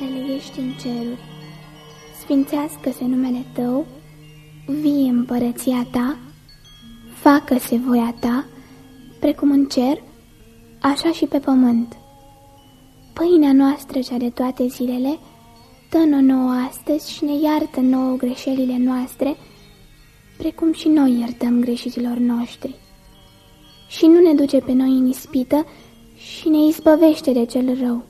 nostru, care le ești în ceruri, sfințească-se numele Tău, vie împărăția Ta, facă-se voia Ta, precum în cer, așa și pe pământ. Pâinea noastră cea de toate zilele, dă-ne nouă astăzi și ne iartă nouă greșelile noastre, precum și noi iertăm greșiților noștri. Și nu ne duce pe noi în ispită și ne izbăvește de cel rău,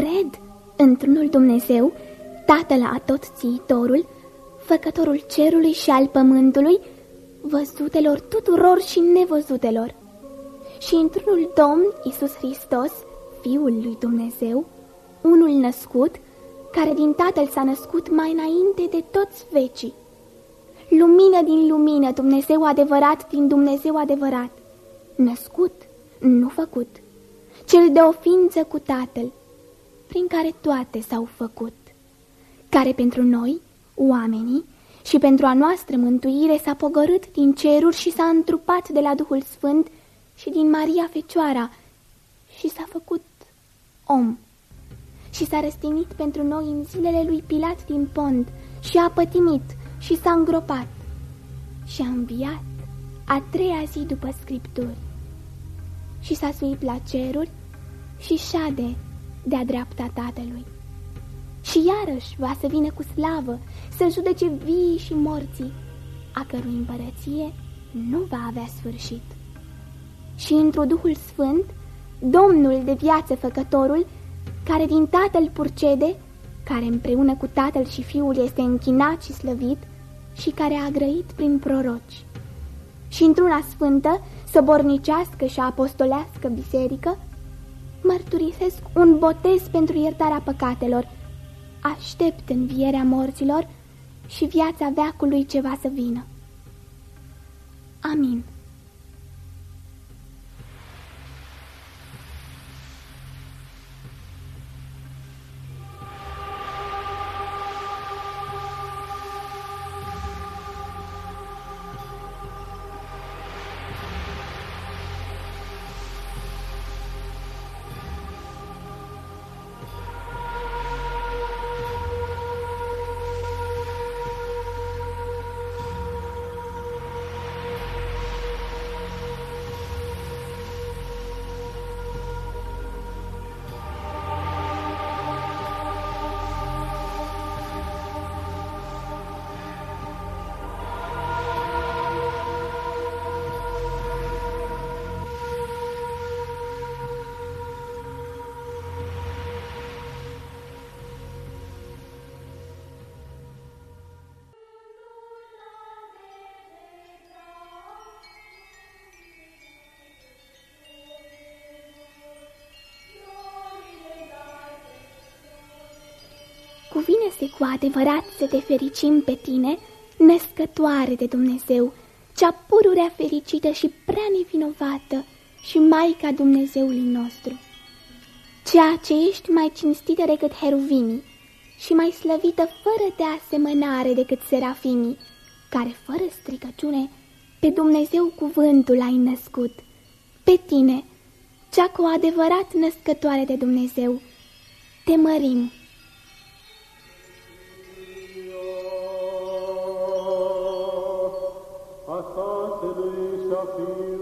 Cred într-unul Dumnezeu, Tatăl atotțiitorul, făcătorul cerului și al pământului, văzutelor tuturor și nevăzutelor, și într-unul Domn Isus Hristos, Fiul lui Dumnezeu, unul născut, care din Tatăl s-a născut mai înainte de toți vecii. Lumină din lumină, Dumnezeu adevărat din Dumnezeu adevărat, născut, nu făcut, cel de o ființă cu Tatăl, prin care toate s-au făcut, care pentru noi, oamenii, și pentru a noastră mântuire s-a pogorât din ceruri și s-a întrupat de la Duhul Sfânt și din Maria Fecioara și s-a făcut om. Și s-a răstignit pentru noi în zilele lui Pilat din Pont și a pătimit și s-a îngropat și a înviat a treia zi după Scripturi. Și s-a suit la ceruri și șade de-a dreapta Tatălui. Și iarăși va să vină cu slavă să judece vii și morții, a cărui împărăție nu va avea sfârșit. Și într-o Duhul Sfânt, Domnul de viață făcătorul, care din Tatăl purcede, care împreună cu Tatăl și Fiul este închinat și slăvit și care a grăit prin proroci. Și într-una sfântă, săbornicească și apostolească biserică, mărturisesc un botez pentru iertarea păcatelor, aștept învierea morților și viața veacului ce va să vină. Amin. Cuvine-se cu adevărat să te fericim pe tine, născătoare de Dumnezeu, cea pururea fericită și prea nevinovată și Maica Dumnezeului nostru. Ceea ce ești mai cinstită decât heruvimii și mai slăvită fără de asemănare decât serafimii, care fără stricăciune Pe Dumnezeu cuvântul ai născut, pe tine, cea cu adevărat născătoare de Dumnezeu, te mărim. a be.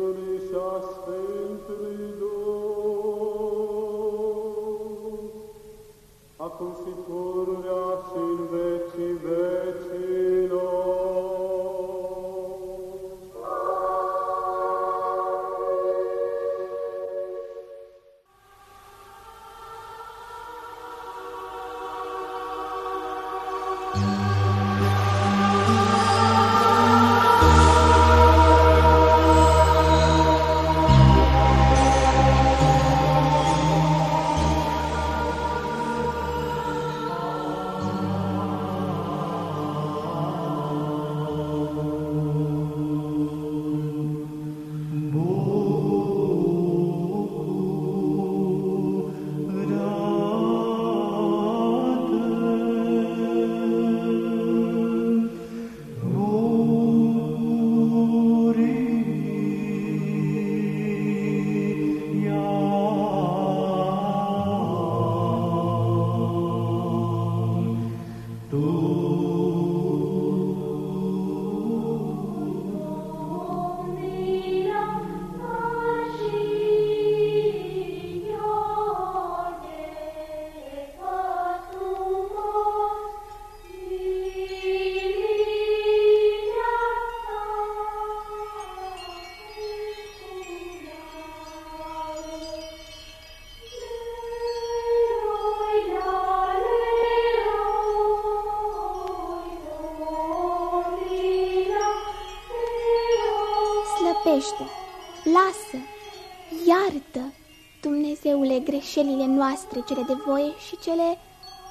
Greșelile noastre, cele de voie și cele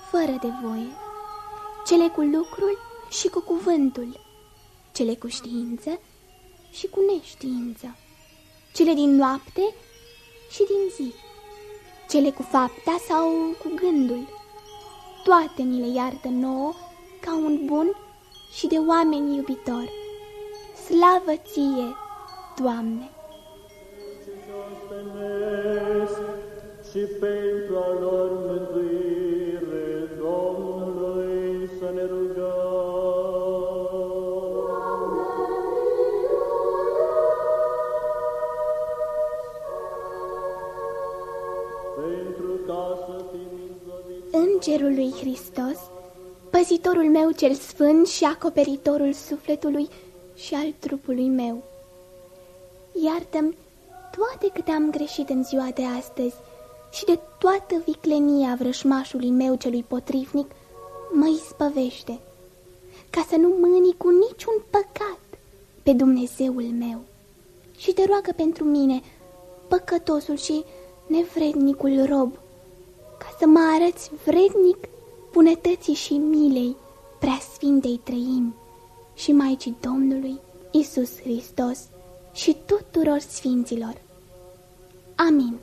fără de voie, cele cu lucrul și cu cuvântul, cele cu știință și cu neștiință, cele din noapte și din zi, cele cu fapta sau cu gândul. Toate ni le iartă nouă ca un bun și de oameni iubitor. Slavă ție, Doamne! Și pentru a lor mântuire Domnului să ne rugăm. Pentru ca să fim Îngerul lui Hristos, păzitorul meu cel sfânt și acoperitorul sufletului și al trupului meu iartă-mi toate câte am greșit în ziua de astăzi și de toată viclenia vrășmașului meu celui potrivnic, mă izbăvește, ca să nu mâni cu niciun păcat pe Dumnezeul meu. Și te roagă pentru mine, păcătosul și nevrednicul rob, ca să mă arăți vrednic bunătății și milei preasfintei trăimi și Maicii Domnului Isus Hristos și tuturor sfinților. Amin.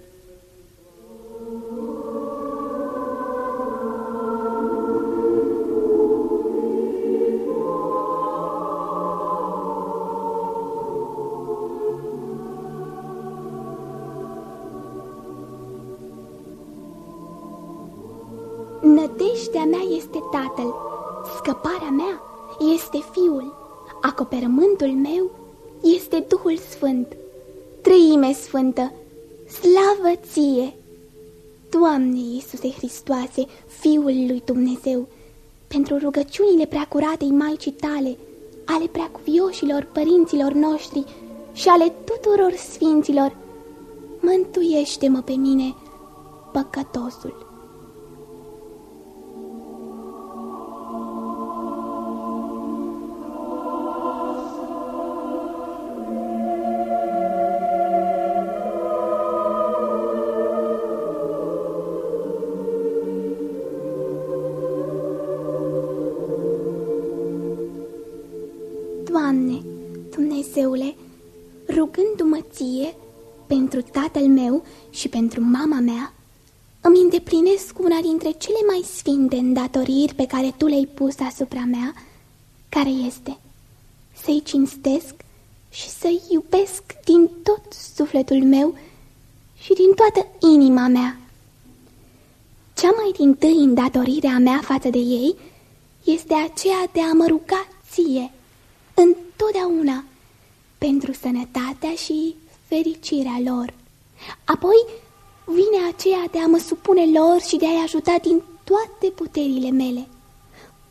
Acoperământul meu este Duhul Sfânt, Trăime Sfântă, slavă ție! Doamne Iisuse Hristoase, Fiul lui Dumnezeu, pentru rugăciunile preacuratei Maicii tale, ale preacuvioșilor părinților noștri și ale tuturor sfinților, mântuiește-mă pe mine, păcătosul. Doamne, Dumnezeule, rugându-mă ție pentru tatăl meu și pentru mama mea, îmi îndeplinesc una dintre cele mai sfinte îndatoriri pe care tu le-ai pus asupra mea, care este să-i cinstesc și să-i iubesc din tot sufletul meu și din toată inima mea. Cea mai din tâi îndatorirea mea față de ei este aceea de a mă ruga ție, întotdeauna, pentru sănătatea și fericirea lor. Apoi vine aceea de a mă supune lor și de a-i ajuta din toate puterile mele.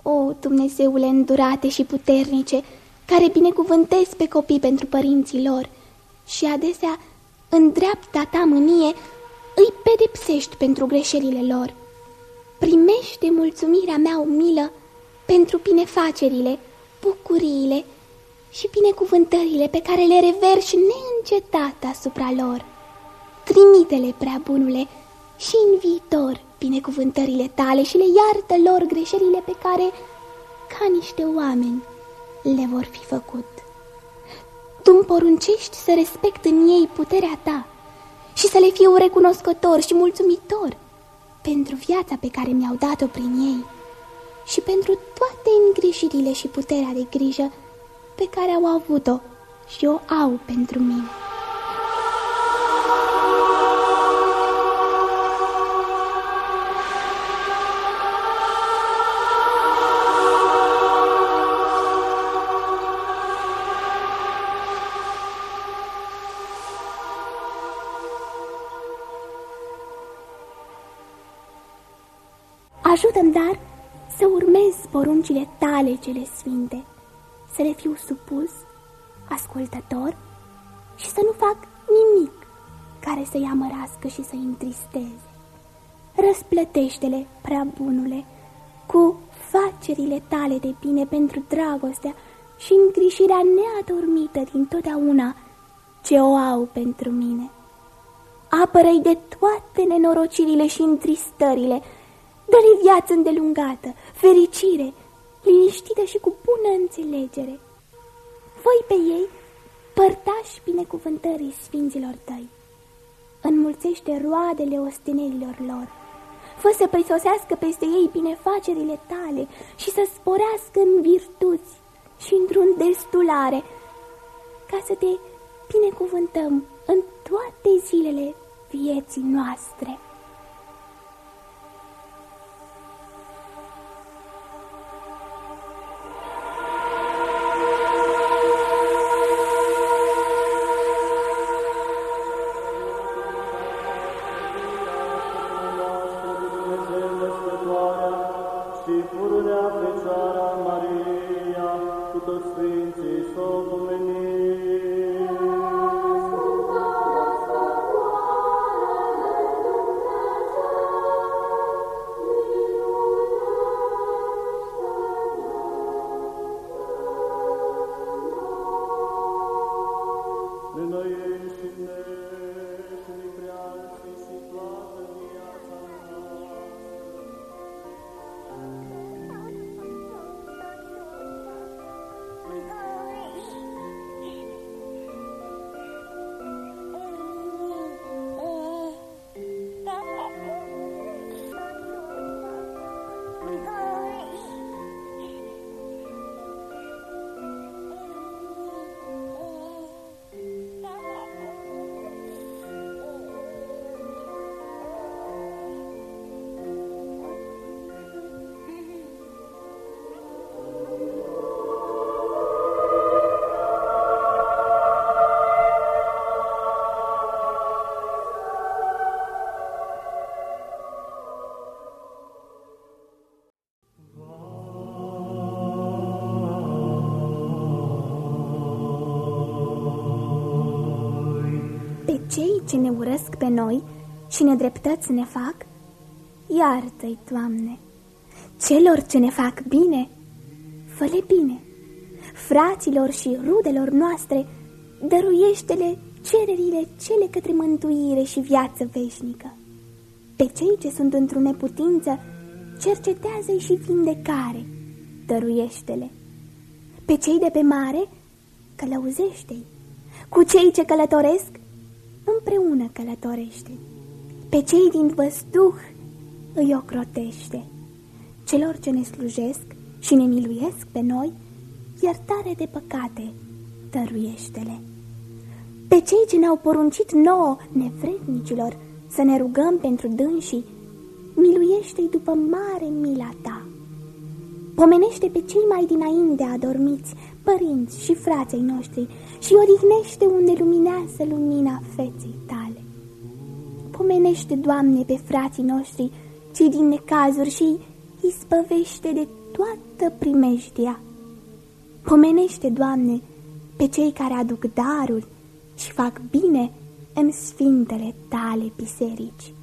O, Dumnezeule îndurate și puternice, care binecuvântezi pe copii pentru părinții lor și adesea, în dreapta ta mânie, îi pedepsești pentru greșelile lor. Primește mulțumirea mea umilă pentru binefacerile, bucuriile și binecuvântările pe care le reverși neîncetat asupra lor. Trimite-le, prea bunule, și în viitor binecuvântările tale și le iartă lor greșelile pe care, ca niște oameni, le vor fi făcut. Tu îmi poruncești să respect în ei puterea ta și să le fiu recunoscător și mulțumitor pentru viața pe care mi-au dat-o prin ei și pentru toate îngrijirile și puterea de grijă pe care au avut-o și o au pentru mine. Ajută-mi, dar, să urmez poruncile tale cele sfinte, să le fiu supus, ascultător și să nu fac nimic care să-i amărască și să-i întristeze. Răsplătește-le, prea bunule, cu facerile tale de bine pentru dragostea și îngrijirea neadormită din totdeauna ce o au pentru mine. Apără-i de toate nenorocirile și întristările Dă-le viață îndelungată, fericire, liniștită și cu bună înțelegere. Voi pe ei părtași binecuvântării sfinților tăi. Înmulțește roadele ostenerilor lor. Fă să prisosească peste ei binefacerile tale și să sporească în virtuți și într-un destulare, ca să te binecuvântăm în toate zilele vieții noastre. Pe noi și nedreptăți ne fac, iartă-i, Doamne. Celor ce ne fac bine, fă-le bine. Fraților și rudelor noastre, dăruiește-le cererile cele către mântuire și viață veșnică. Pe cei ce sunt într-o neputință, cercetează-i și vindecare, dăruiește-le. Pe cei de pe mare, călăuzește-i. Cu cei ce călătoresc, împreună călătorește. Pe cei din văzduh îi ocrotește. Celor ce ne slujesc și ne miluiesc pe noi, iertare de păcate tăruiește-le. Pe cei ce ne-au poruncit nouă, nevrednicilor, să ne rugăm pentru dânsii, miluiește-i după mare mila ta. Pomenește pe cei mai dinainte adormiți, părinți și frații noștri și odihnește unde luminează lumina feței tale. Pomenește, Doamne, pe frații noștri, cei din necazuri și izbăvește de toată primejdia. Pomenește, Doamne, pe cei care aduc daruri și fac bine în sfintele tale biserici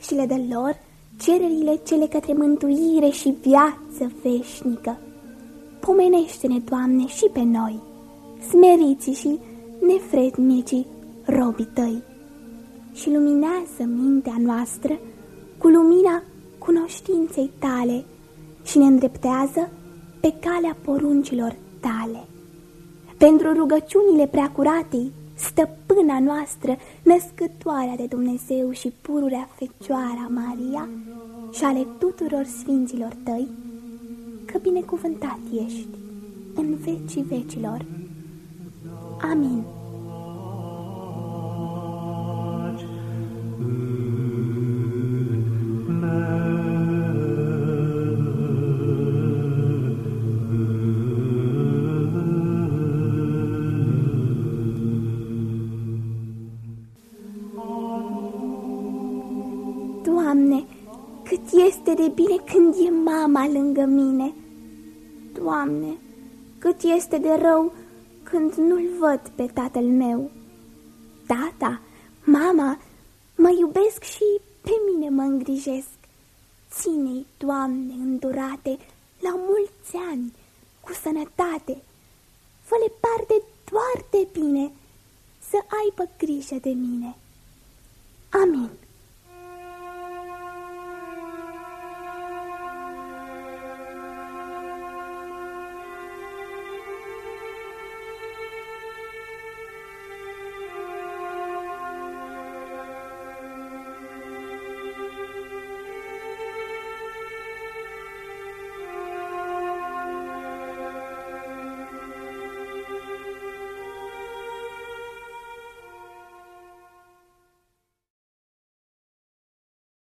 și le dă lor cererile cele către mântuire și viață veșnică. Pomenește-ne, Doamne, și pe noi, smeriții și nefrednicii robii tăi, și luminează mintea noastră cu lumina cunoștinței tale și ne îndreptează pe calea poruncilor tale. Pentru rugăciunile preacuratei, stăpâna noastră, născătoarea de Dumnezeu și pururea Fecioara Maria și ale tuturor sfinților tăi, că binecuvântat ești în vecii vecilor. Amin. Doamne, cât este de bine când e mama lângă mine. Doamne, cât este de rău când nu-l văd pe tatăl meu. Tata, mama, mă iubesc și pe mine mă îngrijesc. Ține-i, Doamne, îndurate, la mulți ani, cu sănătate. Fă-le parte doar de bine, să aibă grijă de mine. Amin.